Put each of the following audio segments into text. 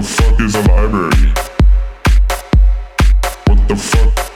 the fuck is a library? What the fuck?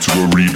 to a real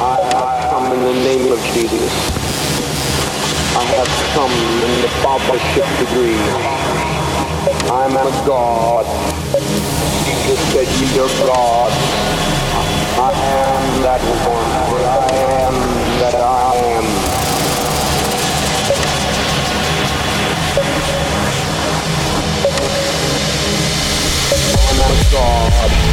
I am in the name of Jesus. I have come in the fathership degree. I'm a God. Jesus said, you're God. I am that one. I am that I am. my God.